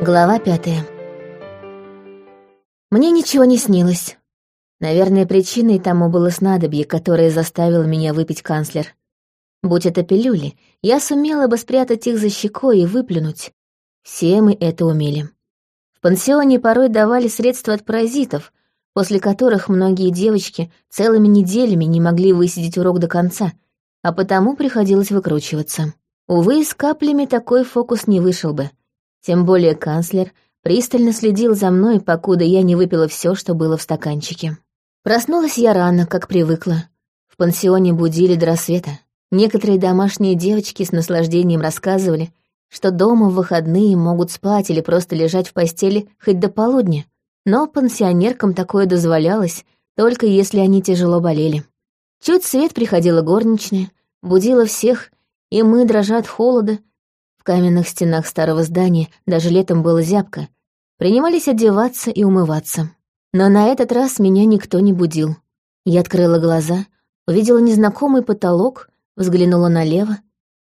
Глава пятая. Мне ничего не снилось. Наверное, причиной тому было снадобье, которое заставило меня выпить канцлер. Будь это пилюли, я сумела бы спрятать их за щекой и выплюнуть. Все мы это умели. В пансионе порой давали средства от паразитов, после которых многие девочки целыми неделями не могли высидеть урок до конца, а потому приходилось выкручиваться. Увы, с каплями такой фокус не вышел бы. Тем более канцлер пристально следил за мной, покуда я не выпила все, что было в стаканчике. Проснулась я рано, как привыкла. В пансионе будили до рассвета. Некоторые домашние девочки с наслаждением рассказывали, что дома в выходные могут спать или просто лежать в постели хоть до полудня, но пансионеркам такое дозволялось, только если они тяжело болели. Чуть свет приходила горничная, будила всех, и мы, дрожа от холода, каменных стенах старого здания даже летом было зябко, принимались одеваться и умываться. Но на этот раз меня никто не будил. Я открыла глаза, увидела незнакомый потолок, взглянула налево,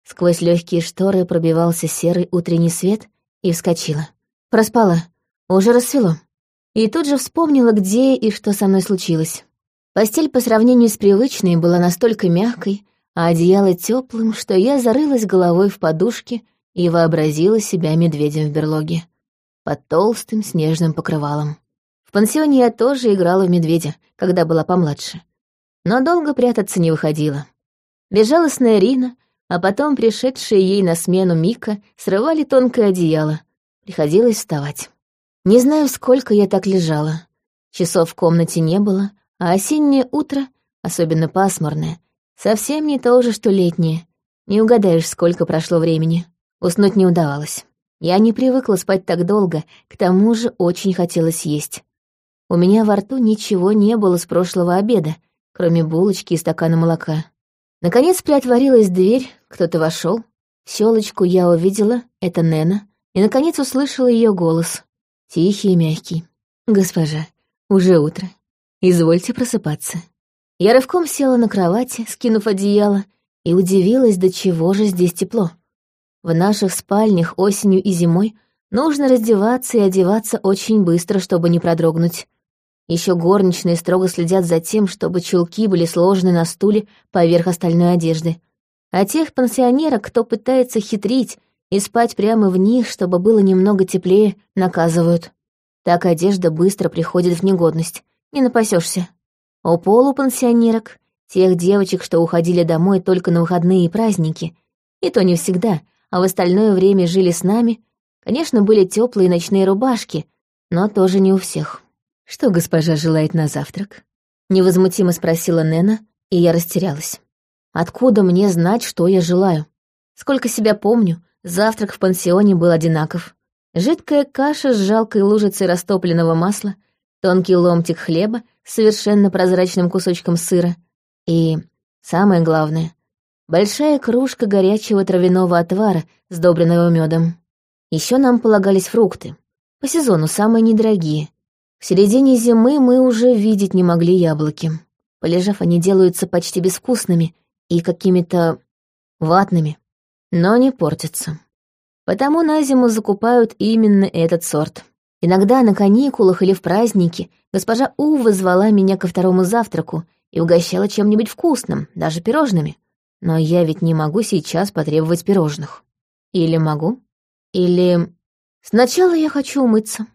сквозь легкие шторы пробивался серый утренний свет и вскочила. Проспала, уже рассвело. И тут же вспомнила, где и что со мной случилось. Постель по сравнению с привычной была настолько мягкой, а одеяло теплым, что я зарылась головой в подушке и вообразила себя медведем в берлоге под толстым снежным покрывалом. В пансионе я тоже играла в медведя, когда была помладше. Но долго прятаться не выходило. Безжалостная Рина, а потом пришедшие ей на смену Мика срывали тонкое одеяло. Приходилось вставать. Не знаю, сколько я так лежала. Часов в комнате не было, а осеннее утро, особенно пасмурное, совсем не то же, что летнее. Не угадаешь, сколько прошло времени. Уснуть не удавалось. Я не привыкла спать так долго, к тому же очень хотелось есть. У меня во рту ничего не было с прошлого обеда, кроме булочки и стакана молока. Наконец приотворилась дверь, кто-то вошел. Щелочку я увидела, это Нена, и, наконец, услышала ее голос. Тихий и мягкий. «Госпожа, уже утро. Извольте просыпаться». Я рывком села на кровати, скинув одеяло, и удивилась, до чего же здесь тепло. В наших спальнях осенью и зимой нужно раздеваться и одеваться очень быстро, чтобы не продрогнуть. Еще горничные строго следят за тем, чтобы чулки были сложены на стуле поверх остальной одежды. А тех пансионерок, кто пытается хитрить и спать прямо в них, чтобы было немного теплее, наказывают. Так одежда быстро приходит в негодность, не напасешься. У полупансионерок, тех девочек, что уходили домой только на выходные и праздники, и то не всегда, а в остальное время жили с нами, конечно, были теплые ночные рубашки, но тоже не у всех. «Что госпожа желает на завтрак?» — невозмутимо спросила Нена, и я растерялась. «Откуда мне знать, что я желаю? Сколько себя помню, завтрак в пансионе был одинаков. Жидкая каша с жалкой лужицей растопленного масла, тонкий ломтик хлеба с совершенно прозрачным кусочком сыра и, самое главное, большая кружка горячего травяного отвара, сдобренного медом. Еще нам полагались фрукты, по сезону самые недорогие, в середине зимы мы уже видеть не могли яблоки. Полежав, они делаются почти безвкусными и какими-то ватными, но не портятся. Потому на зиму закупают именно этот сорт. Иногда на каникулах или в праздники госпожа Ува звала меня ко второму завтраку и угощала чем-нибудь вкусным, даже пирожными. Но я ведь не могу сейчас потребовать пирожных. Или могу? Или... Сначала я хочу умыться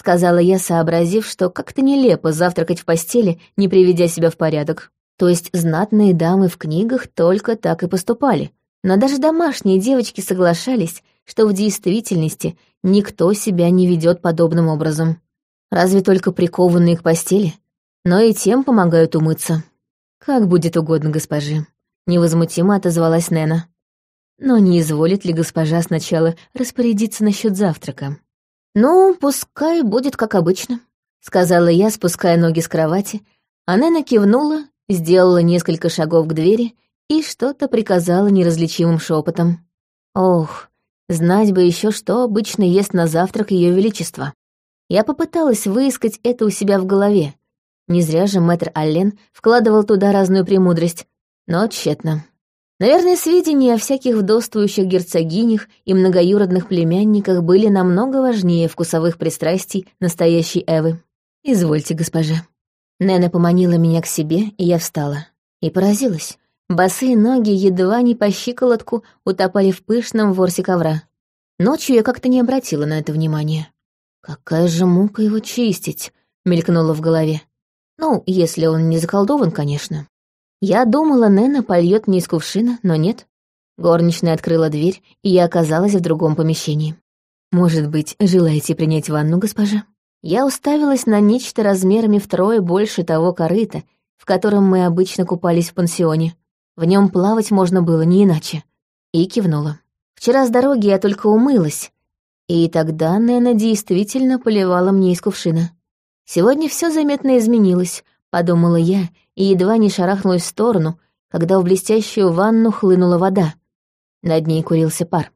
сказала я, сообразив, что как-то нелепо завтракать в постели, не приведя себя в порядок. То есть знатные дамы в книгах только так и поступали. Но даже домашние девочки соглашались, что в действительности никто себя не ведет подобным образом. Разве только прикованные к постели. Но и тем помогают умыться. «Как будет угодно госпожи», — невозмутимо отозвалась Нена. «Но не изволит ли госпожа сначала распорядиться насчет завтрака?» «Ну, пускай будет как обычно», — сказала я, спуская ноги с кровати. Она накивнула, сделала несколько шагов к двери и что-то приказала неразличимым шепотом. Ох, знать бы еще, что обычно ест на завтрак Ее Величество. Я попыталась выискать это у себя в голове. Не зря же мэтр Аллен вкладывал туда разную премудрость, но тщетно. Наверное, сведения о всяких вдовствующих герцогинях и многоюродных племянниках были намного важнее вкусовых пристрастий настоящей Эвы. «Извольте, госпожа». Нена поманила меня к себе, и я встала. И поразилась. Босые ноги едва не по щиколотку утопали в пышном ворсе ковра. Ночью я как-то не обратила на это внимания. «Какая же мука его чистить!» — мелькнуло в голове. Ну, если он не заколдован, конечно. Я думала, Нена польет мне из кувшина, но нет. Горничная открыла дверь, и я оказалась в другом помещении. «Может быть, желаете принять ванну, госпожа?» Я уставилась на нечто размерами втрое больше того корыта, в котором мы обычно купались в пансионе. В нем плавать можно было не иначе. И кивнула. Вчера с дороги я только умылась, и тогда Нена действительно поливала мне из кувшина. Сегодня все заметно изменилось, подумала я, и едва не шарахнулась в сторону, когда в блестящую ванну хлынула вода. Над ней курился пар.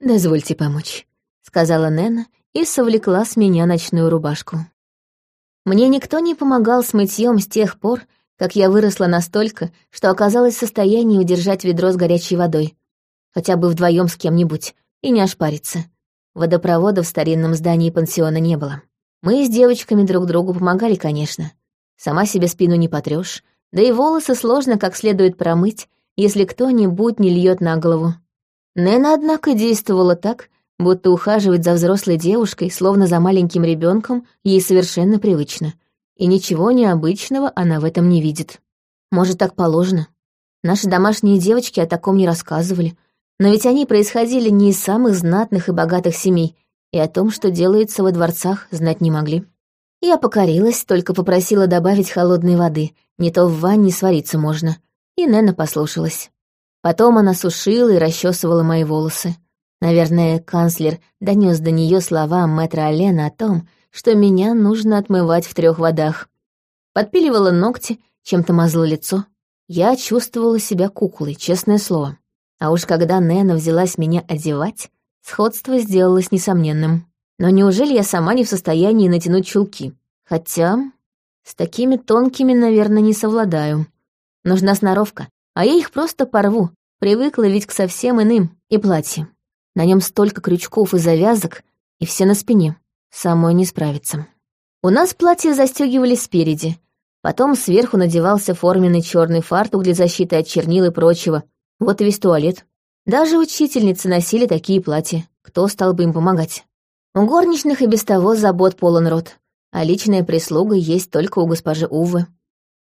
«Дозвольте помочь», — сказала Нена и совлекла с меня ночную рубашку. Мне никто не помогал с мытьем с тех пор, как я выросла настолько, что оказалась в состоянии удержать ведро с горячей водой, хотя бы вдвоем с кем-нибудь, и не ошпариться. Водопровода в старинном здании пансиона не было. Мы с девочками друг другу помогали, конечно. Сама себе спину не потрёшь, да и волосы сложно как следует промыть, если кто-нибудь не льет на голову. Нэна, однако, действовала так, будто ухаживать за взрослой девушкой, словно за маленьким ребенком, ей совершенно привычно. И ничего необычного она в этом не видит. Может, так положено. Наши домашние девочки о таком не рассказывали, но ведь они происходили не из самых знатных и богатых семей, и о том, что делается во дворцах, знать не могли. Я покорилась, только попросила добавить холодной воды, не то в ванне свариться можно, и Нена послушалась. Потом она сушила и расчесывала мои волосы. Наверное, канцлер донес до нее слова мэтра Алена о том, что меня нужно отмывать в трех водах. Подпиливала ногти, чем-то мазала лицо. Я чувствовала себя куклой, честное слово. А уж когда Нена взялась меня одевать, Сходство сделалось несомненным. Но неужели я сама не в состоянии натянуть чулки? Хотя с такими тонкими, наверное, не совладаю. Нужна сноровка, а я их просто порву. Привыкла ведь к совсем иным. И платье. На нем столько крючков и завязок, и все на спине. Самой не справиться. У нас платье застегивались спереди. Потом сверху надевался форменный черный фартук для защиты от чернил и прочего. Вот и весь туалет. Даже учительницы носили такие платья. Кто стал бы им помогать? У горничных и без того забот полон рот, а личная прислуга есть только у госпожи Увы.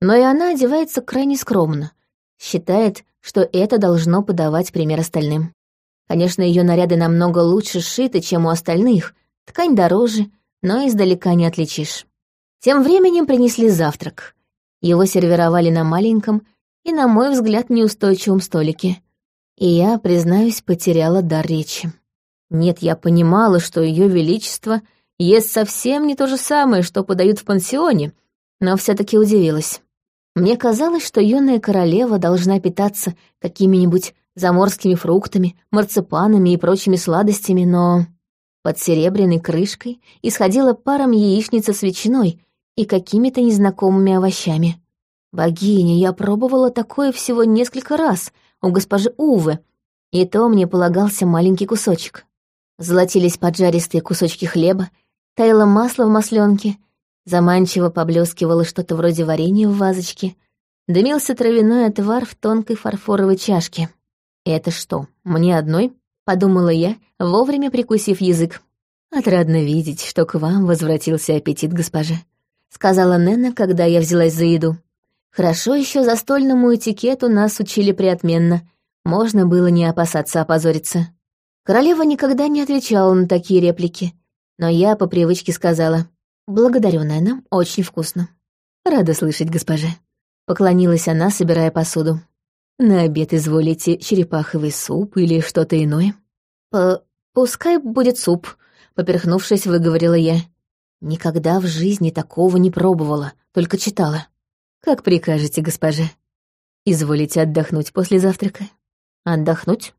Но и она одевается крайне скромно, считает, что это должно подавать пример остальным. Конечно, ее наряды намного лучше сшиты, чем у остальных, ткань дороже, но издалека не отличишь. Тем временем принесли завтрак. Его сервировали на маленьком и, на мой взгляд, неустойчивом столике и я, признаюсь, потеряла дар речи. Нет, я понимала, что Ее Величество ест совсем не то же самое, что подают в пансионе, но все таки удивилась. Мне казалось, что юная королева должна питаться какими-нибудь заморскими фруктами, марципанами и прочими сладостями, но под серебряной крышкой исходила паром яичница с ветчиной и какими-то незнакомыми овощами. Богиня, я пробовала такое всего несколько раз — у госпожи Увы, и то мне полагался маленький кусочек. Золотились поджаристые кусочки хлеба, таяло масло в масленке, заманчиво поблескивало что-то вроде варенья в вазочке, дымился травяной отвар в тонкой фарфоровой чашке. «Это что, мне одной?» — подумала я, вовремя прикусив язык. «Отрадно видеть, что к вам возвратился аппетит, госпожа», — сказала Нена, когда я взялась за еду. Хорошо еще застольному этикету нас учили преотменно. Можно было не опасаться опозориться. Королева никогда не отвечала на такие реплики, но я по привычке сказала «Благодарю, Нэна, очень вкусно». «Рада слышать, госпожа», — поклонилась она, собирая посуду. «На обед изволите черепаховый суп или что-то иное?» П «Пускай будет суп», — поперхнувшись, выговорила я. Никогда в жизни такого не пробовала, только читала. «Как прикажете, госпожа. Изволите отдохнуть после завтрака?» «Отдохнуть?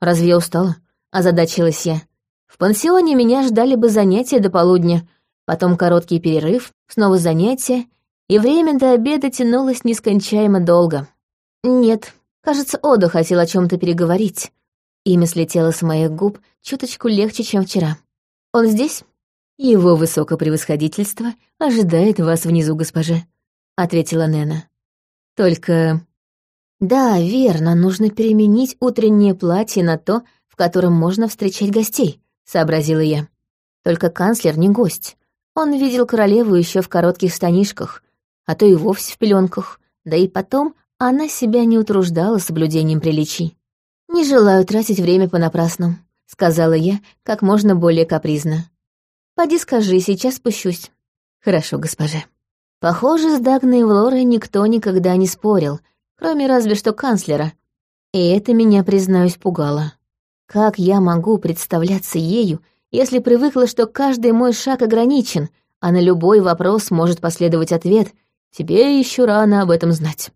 Разве я устала?» — озадачилась я. «В пансионе меня ждали бы занятия до полудня, потом короткий перерыв, снова занятия, и время до обеда тянулось нескончаемо долго. Нет, Кажется, Ода хотел о чем то переговорить. Имя слетело с моих губ чуточку легче, чем вчера. Он здесь? Его высокопревосходительство ожидает вас внизу, госпоже, — ответила Нена. Только... Да, верно, нужно переменить утреннее платье на то, в котором можно встречать гостей, — сообразила я. Только канцлер не гость. Он видел королеву еще в коротких станишках, а то и вовсе в пеленках, да и потом она себя не утруждала соблюдением приличий. «Не желаю тратить время понапрасну», — сказала я как можно более капризно. «Поди скажи, сейчас спущусь». «Хорошо, госпожа». Похоже, с Дагной и Влорой никто никогда не спорил, кроме разве что канцлера. И это меня, признаюсь, пугало. Как я могу представляться ею, если привыкла, что каждый мой шаг ограничен, а на любой вопрос может последовать ответ «Тебе еще рано об этом знать».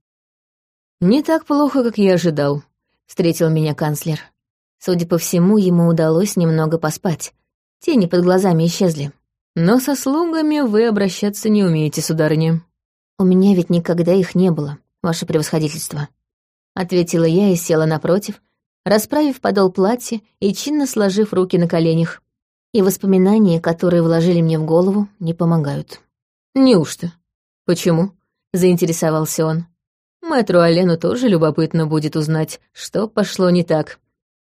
«Не так плохо, как я ожидал», — встретил меня канцлер. Судя по всему, ему удалось немного поспать. Тени под глазами исчезли. Но со слугами вы обращаться не умеете, сударыня. У меня ведь никогда их не было, ваше превосходительство. Ответила я и села напротив, расправив подол платья и чинно сложив руки на коленях. И воспоминания, которые вложили мне в голову, не помогают. «Неужто? Почему?» — заинтересовался он. «Мэтру Алену тоже любопытно будет узнать, что пошло не так.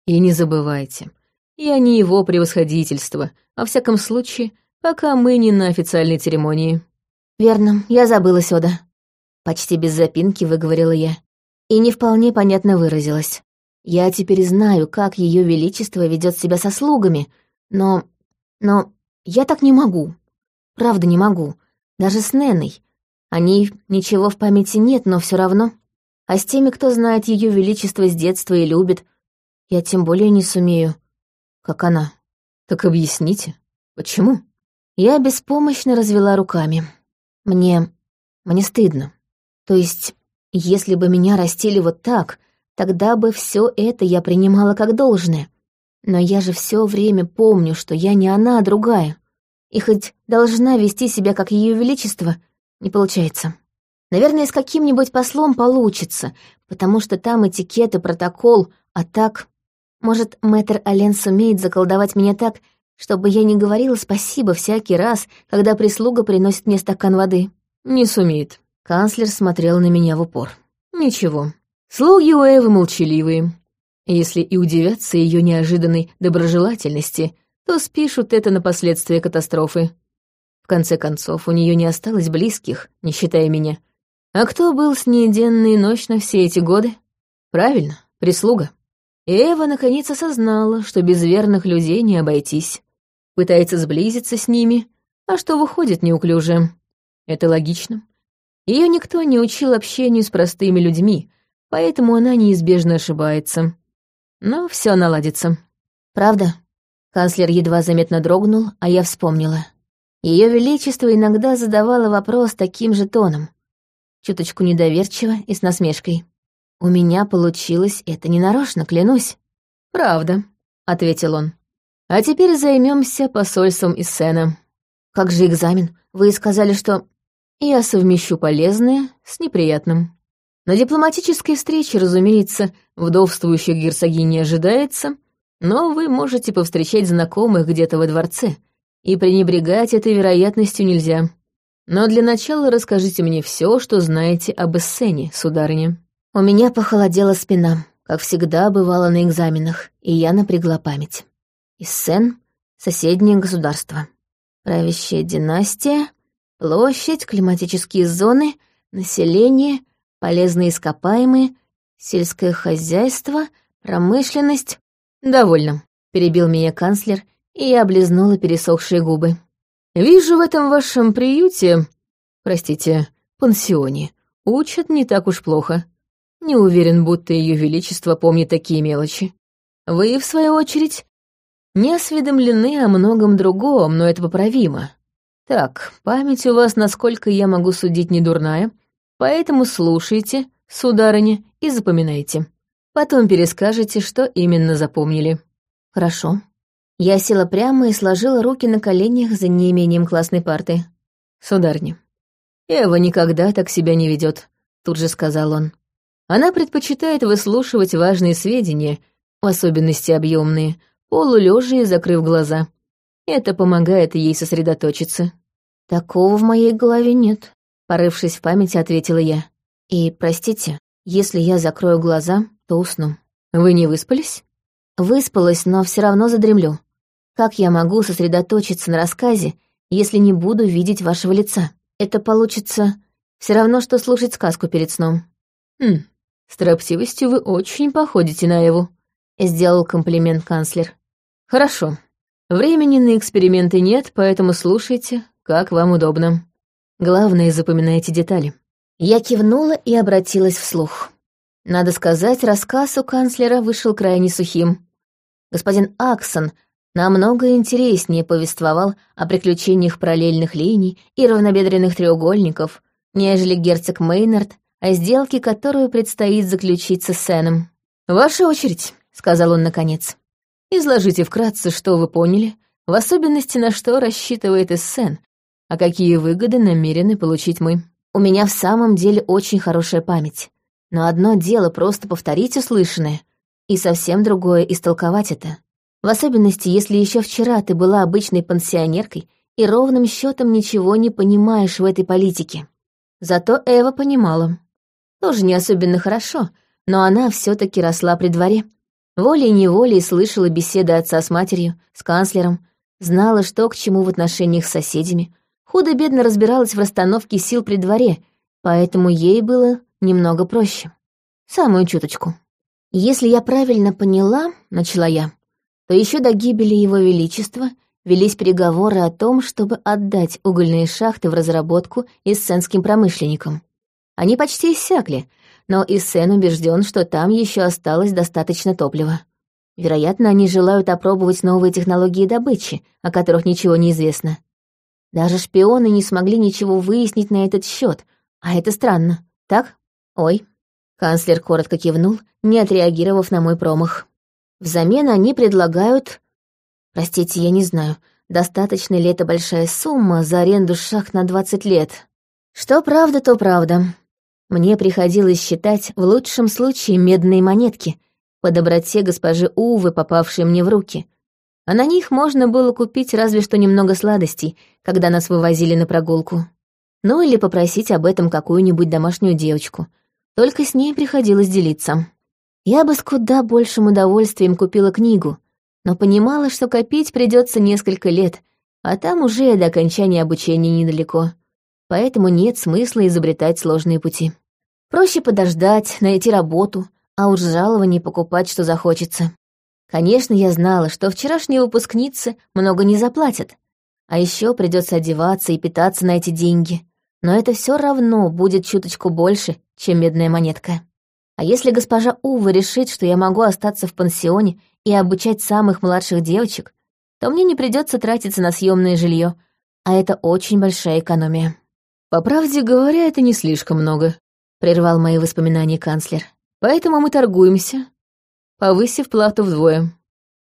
И не забывайте, я не его превосходительство, во всяком случае, пока мы не на официальной церемонии». «Верно, я забыла сюда». Почти без запинки выговорила я. И не вполне понятно выразилась. Я теперь знаю, как Ее Величество ведет себя со слугами, но... но я так не могу. Правда, не могу. Даже с Неной. О ней ничего в памяти нет, но все равно. А с теми, кто знает Ее Величество с детства и любит, я тем более не сумею, как она. Так объясните, почему? Я беспомощно развела руками. Мне... мне стыдно. То есть, если бы меня растили вот так, тогда бы все это я принимала как должное. Но я же все время помню, что я не она, а другая. И хоть должна вести себя как Ее Величество, не получается. Наверное, с каким-нибудь послом получится, потому что там этикет и протокол, а так... Может, мэтр Ален сумеет заколдовать меня так, чтобы я не говорила спасибо всякий раз, когда прислуга приносит мне стакан воды. Не сумеет. Канцлер смотрел на меня в упор. Ничего. Слуги у Эвы молчаливые. Если и удивятся ее неожиданной доброжелательности, то спишут это на последствия катастрофы. В конце концов, у нее не осталось близких, не считая меня. А кто был с ней денно и ночно все эти годы? Правильно, прислуга. И Эва наконец осознала, что без верных людей не обойтись пытается сблизиться с ними, а что выходит неуклюже. Это логично. Ее никто не учил общению с простыми людьми, поэтому она неизбежно ошибается. Но все наладится. Правда? Канцлер едва заметно дрогнул, а я вспомнила. Ее Величество иногда задавало вопрос таким же тоном, чуточку недоверчиво и с насмешкой. «У меня получилось это ненарочно, клянусь». «Правда», — ответил он. А теперь займемся посольством из Сена. Как же экзамен? Вы сказали, что... Я совмещу полезное с неприятным. На дипломатической встрече, разумеется, вдовствующих герцогинь не ожидается, но вы можете повстречать знакомых где-то во дворце, и пренебрегать этой вероятностью нельзя. Но для начала расскажите мне все, что знаете об Эссене, сударыня». У меня похолодела спина, как всегда бывало на экзаменах, и я напрягла память. Иссен — соседнее государство. Правящая династия, площадь, климатические зоны, население, полезные ископаемые, сельское хозяйство, промышленность. «Довольно», — перебил меня канцлер, и я облизнула пересохшие губы. «Вижу в этом вашем приюте, простите, пансионе, учат не так уж плохо. Не уверен, будто Ее Величество помнит такие мелочи. Вы, в свою очередь, не осведомлены о многом другом, но это поправимо. Так, память у вас, насколько я могу судить, не дурная, поэтому слушайте, сударыня, и запоминайте. Потом перескажете, что именно запомнили. Хорошо. Я села прямо и сложила руки на коленях за неимением классной парты. Сударыня, Эва никогда так себя не ведет, тут же сказал он. Она предпочитает выслушивать важные сведения, в особенности объемные, полулежа и закрыв глаза. Это помогает ей сосредоточиться. Такого в моей голове нет, порывшись в памяти, ответила я. И, простите, если я закрою глаза, то усну. Вы не выспались? Выспалась, но все равно задремлю. Как я могу сосредоточиться на рассказе, если не буду видеть вашего лица? Это получится все равно, что слушать сказку перед сном. Хм, строптивостью вы очень походите на Эву, сделал комплимент канцлер. Хорошо. Времени на эксперименты нет, поэтому слушайте, как вам удобно. Главное, запоминайте детали. Я кивнула и обратилась вслух. Надо сказать, рассказ у канцлера вышел крайне сухим. Господин Аксон намного интереснее повествовал о приключениях параллельных линий и равнобедренных треугольников, нежели герцог Мейнард о сделке, которую предстоит заключить с Сеном. «Ваша очередь», — сказал он наконец. «Изложите вкратце, что вы поняли, в особенности на что рассчитывает Эссен, а какие выгоды намерены получить мы». «У меня в самом деле очень хорошая память. Но одно дело просто повторить услышанное, и совсем другое истолковать это. В особенности, если еще вчера ты была обычной пансионеркой и ровным счетом ничего не понимаешь в этой политике. Зато Эва понимала. Тоже не особенно хорошо, но она все таки росла при дворе. Волей-неволей слышала беседы отца с матерью, с канцлером, знала, что к чему в отношениях с соседями, худо-бедно разбиралась в расстановке сил при дворе, поэтому ей было немного проще. Самую чуточку. Если я правильно поняла, начала я, то еще до гибели Его Величества велись переговоры о том, чтобы отдать угольные шахты в разработку иссенским промышленникам. Они почти иссякли, но Иссен убежден, что там еще осталось достаточно топлива. Вероятно, они желают опробовать новые технологии добычи, о которых ничего не известно. Даже шпионы не смогли ничего выяснить на этот счет, а это странно, так? Ой. Канцлер коротко кивнул, не отреагировав на мой промах. Взамен они предлагают... Простите, я не знаю, достаточно ли это большая сумма за аренду шахт на 20 лет. Что правда, то правда. Мне приходилось считать в лучшем случае медные монетки по доброте госпожи Увы, попавшие мне в руки. А на них можно было купить разве что немного сладостей, когда нас вывозили на прогулку. Ну или попросить об этом какую-нибудь домашнюю девочку — только с ней приходилось делиться. Я бы с куда большим удовольствием купила книгу, но понимала, что копить придется несколько лет, а там уже до окончания обучения недалеко. Поэтому нет смысла изобретать сложные пути. Проще подождать, найти работу, а уж жалований покупать, что захочется. Конечно, я знала, что вчерашние выпускницы много не заплатят, а еще придется одеваться и питаться на эти деньги. Но это все равно будет чуточку больше, чем медная монетка. А если госпожа Ува решит, что я могу остаться в пансионе и обучать самых младших девочек, то мне не придется тратиться на съемное жилье, а это очень большая экономия. По правде говоря, это не слишком много, прервал мои воспоминания канцлер. Поэтому мы торгуемся, повысив плату вдвое.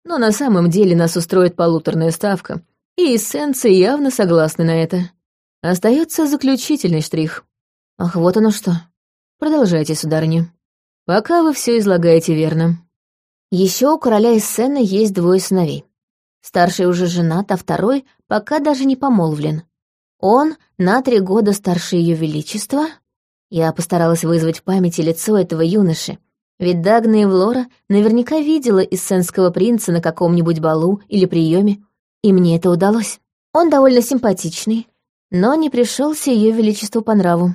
Но на самом деле нас устроит полуторная ставка, и эссенции явно согласны на это. Остается заключительный штрих. Ах, вот оно что. Продолжайте, сударыня. Пока вы все излагаете верно. Еще у короля Эссена есть двое сыновей. Старший уже женат, а второй пока даже не помолвлен. Он на три года старше ее величества. Я постаралась вызвать в памяти лицо этого юноши, ведь Дагна Эвлора наверняка видела эссенского принца на каком-нибудь балу или приеме, и мне это удалось. Он довольно симпатичный, но не пришелся ее величеству по нраву.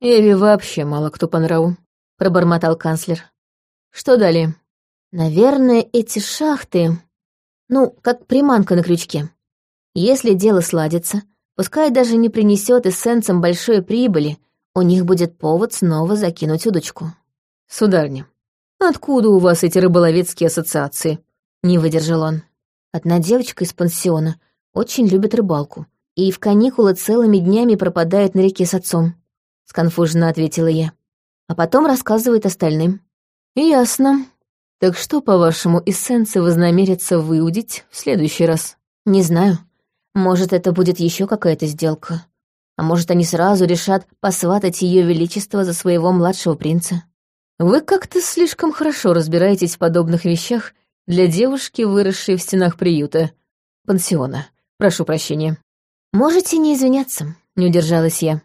«Эви вообще мало кто по нраву», — пробормотал канцлер. «Что далее?» «Наверное, эти шахты... Ну, как приманка на крючке. Если дело сладится, пускай даже не принесет эссенцам большой прибыли, у них будет повод снова закинуть удочку». «Сударня, откуда у вас эти рыболовецкие ассоциации?» — не выдержал он. Одна девочка из пансиона очень любит рыбалку и в каникулы целыми днями пропадает на реке с отцом», — сконфуженно ответила я. А потом рассказывает остальным. «Ясно. Так что, по-вашему, эссенции вознамерятся выудить в следующий раз?» «Не знаю. Может, это будет еще какая-то сделка. А может, они сразу решат посватать ее величество за своего младшего принца. Вы как-то слишком хорошо разбираетесь в подобных вещах для девушки, выросшей в стенах приюта. Пансиона. Прошу прощения. Можете не извиняться, не удержалась я.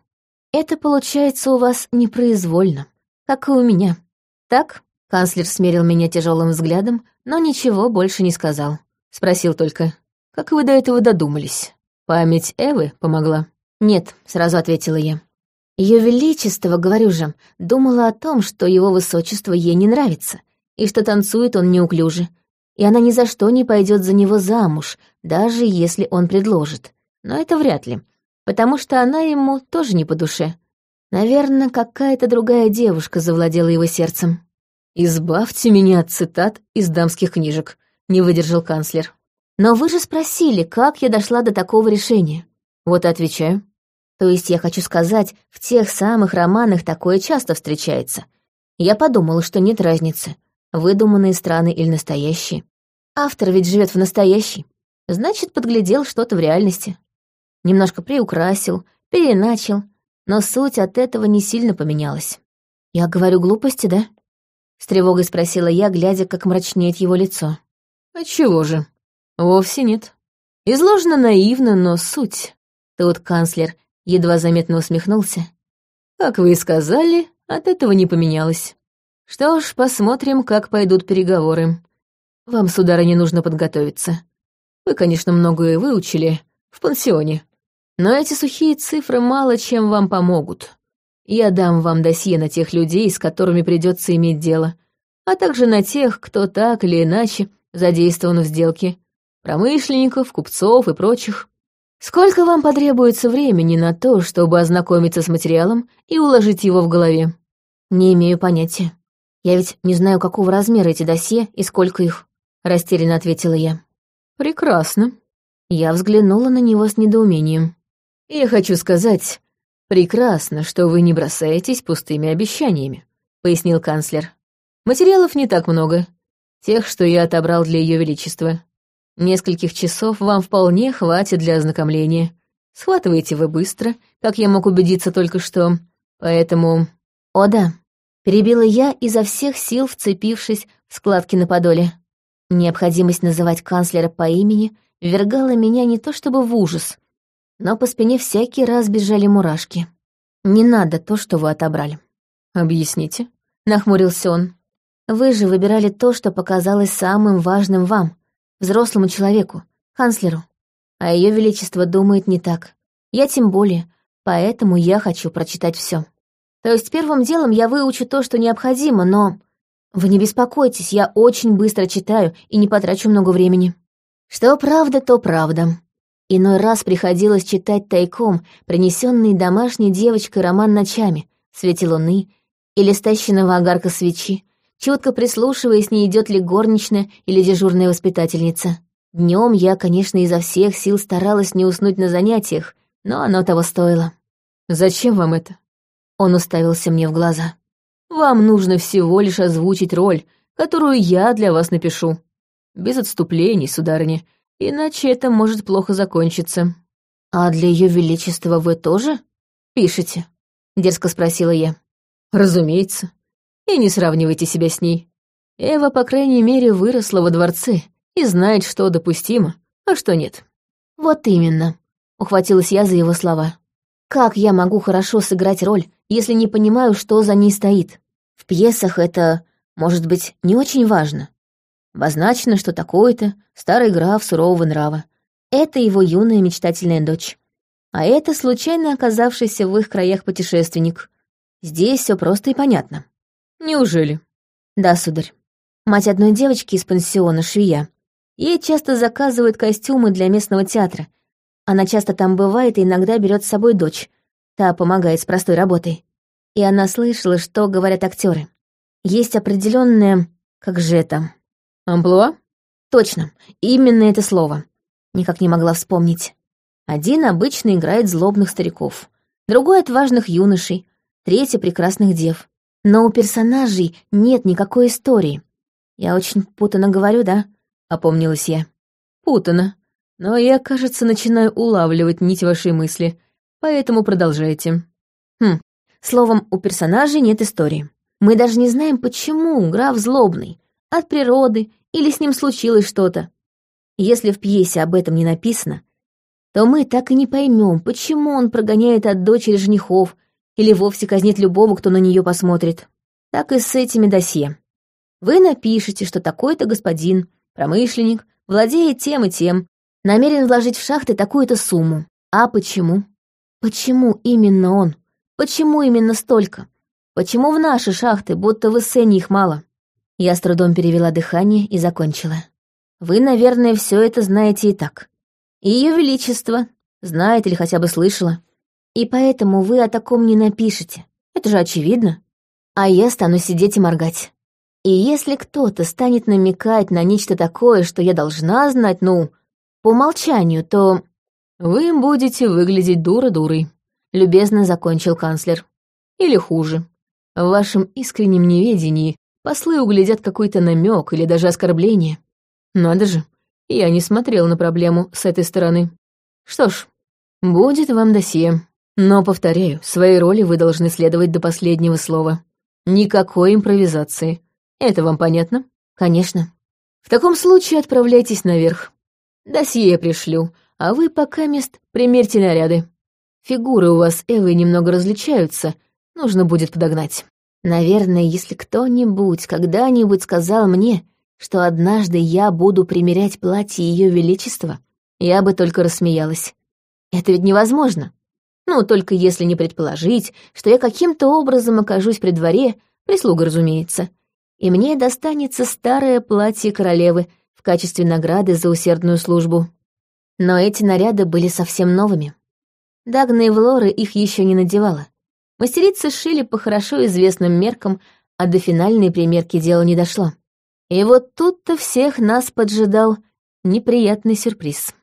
Это получается у вас непроизвольно, как и у меня. Так? Канцлер смерил меня тяжелым взглядом, но ничего больше не сказал. Спросил только, как вы до этого додумались? Память Эвы помогла? Нет, сразу ответила я. Ее Величество, говорю же, думала о том, что его высочество ей не нравится, и что танцует он неуклюже, и она ни за что не пойдет за него замуж, даже если он предложит. Но это вряд ли, потому что она ему тоже не по душе. Наверное, какая-то другая девушка завладела его сердцем. «Избавьте меня от цитат из дамских книжек», — не выдержал канцлер. «Но вы же спросили, как я дошла до такого решения?» Вот и отвечаю. То есть я хочу сказать, в тех самых романах такое часто встречается. Я подумала, что нет разницы, выдуманные страны или настоящие. Автор ведь живет в настоящей. Значит, подглядел что-то в реальности. Немножко приукрасил, переначал, но суть от этого не сильно поменялась. «Я говорю глупости, да?» С тревогой спросила я, глядя, как мрачнеет его лицо. «А чего же? Вовсе нет. Изложено наивно, но суть...» Тут канцлер едва заметно усмехнулся. «Как вы и сказали, от этого не поменялось. Что ж, посмотрим, как пойдут переговоры. Вам, сударыня, нужно подготовиться. Вы, конечно, многое выучили в пансионе, но эти сухие цифры мало чем вам помогут. Я дам вам досье на тех людей, с которыми придется иметь дело, а также на тех, кто так или иначе задействован в сделке, промышленников, купцов и прочих. Сколько вам потребуется времени на то, чтобы ознакомиться с материалом и уложить его в голове? Не имею понятия. Я ведь не знаю, какого размера эти досье и сколько их, растерянно ответила я. Прекрасно. Я взглянула на него с недоумением. Я хочу сказать, прекрасно, что вы не бросаетесь пустыми обещаниями, пояснил канцлер. Материалов не так много. Тех, что я отобрал для Ее Величества. Нескольких часов вам вполне хватит для ознакомления. Схватываете вы быстро, как я мог убедиться только что. Поэтому... О да, перебила я изо всех сил, вцепившись в складки на подоле. Необходимость называть канцлера по имени ввергала меня не то чтобы в ужас, но по спине всякий раз бежали мурашки. Не надо то, что вы отобрали. «Объясните», — нахмурился он. «Вы же выбирали то, что показалось самым важным вам, взрослому человеку, канцлеру. А Ее Величество думает не так. Я тем более, поэтому я хочу прочитать все. То есть первым делом я выучу то, что необходимо, но... Вы не беспокойтесь, я очень быстро читаю и не потрачу много времени. Что правда, то правда. Иной раз приходилось читать тайком принесенный домашней девочкой роман ночами, в свете луны или стащенного огарка свечи, чутко прислушиваясь, не идет ли горничная или дежурная воспитательница. Днем я, конечно, изо всех сил старалась не уснуть на занятиях, но оно того стоило. «Зачем вам это?» Он уставился мне в глаза. «Вам нужно всего лишь озвучить роль, которую я для вас напишу. Без отступлений, сударыня, иначе это может плохо закончиться». «А для Ее Величества вы тоже пишете?» — дерзко спросила я. «Разумеется и не сравнивайте себя с ней. Эва, по крайней мере, выросла во дворце и знает, что допустимо, а что нет. Вот именно, ухватилась я за его слова. Как я могу хорошо сыграть роль, если не понимаю, что за ней стоит? В пьесах это, может быть, не очень важно. Обозначено, что такой-то старый граф сурового нрава. Это его юная мечтательная дочь. А это случайно оказавшийся в их краях путешественник. Здесь все просто и понятно. Неужели? Да, сударь. Мать одной девочки из пансиона, швея. Ей часто заказывают костюмы для местного театра. Она часто там бывает и иногда берет с собой дочь. Та помогает с простой работой. И она слышала, что говорят актеры. Есть определенное, как же это? Амплуа? Точно, именно это слово. Никак не могла вспомнить. Один обычно играет злобных стариков, другой — отважных юношей, третий — прекрасных дев. Но у персонажей нет никакой истории. Я очень путано говорю, да? Опомнилась я. Путано. Но я, кажется, начинаю улавливать нить вашей мысли, поэтому продолжайте. Хм, словом, у персонажей нет истории. Мы даже не знаем, почему граф злобный, от природы или с ним случилось что-то. Если в пьесе об этом не написано, то мы так и не поймем, почему он прогоняет от дочери женихов или вовсе казнит любого, кто на нее посмотрит. Так и с этими досье. Вы напишете, что такой-то господин, промышленник, владеет тем и тем, намерен вложить в шахты такую-то сумму. А почему? Почему именно он? Почему именно столько? Почему в наши шахты, будто в Эссене их мало? Я с трудом перевела дыхание и закончила. Вы, наверное, все это знаете и так. Ее Величество знает или хотя бы слышала. И поэтому вы о таком не напишете. Это же очевидно. А я стану сидеть и моргать. И если кто-то станет намекать на нечто такое, что я должна знать, ну, по умолчанию, то... Вы будете выглядеть дура-дурой, — любезно закончил канцлер. Или хуже. В вашем искреннем неведении послы углядят какой-то намек или даже оскорбление. Надо же, я не смотрел на проблему с этой стороны. Что ж, будет вам досье. Но, повторяю, своей роли вы должны следовать до последнего слова. Никакой импровизации. Это вам понятно? Конечно. В таком случае отправляйтесь наверх. Досье пришлю, а вы пока мест примерьте наряды. Фигуры у вас, Эвы, немного различаются, нужно будет подогнать. Наверное, если кто-нибудь когда-нибудь сказал мне, что однажды я буду примерять платье Ее Величества, я бы только рассмеялась. Это ведь невозможно. Ну, только если не предположить, что я каким-то образом окажусь при дворе, прислуга, разумеется, и мне достанется старое платье королевы в качестве награды за усердную службу. Но эти наряды были совсем новыми. Дагна и Влора их еще не надевала. Мастерицы шили по хорошо известным меркам, а до финальной примерки дело не дошло. И вот тут-то всех нас поджидал неприятный сюрприз.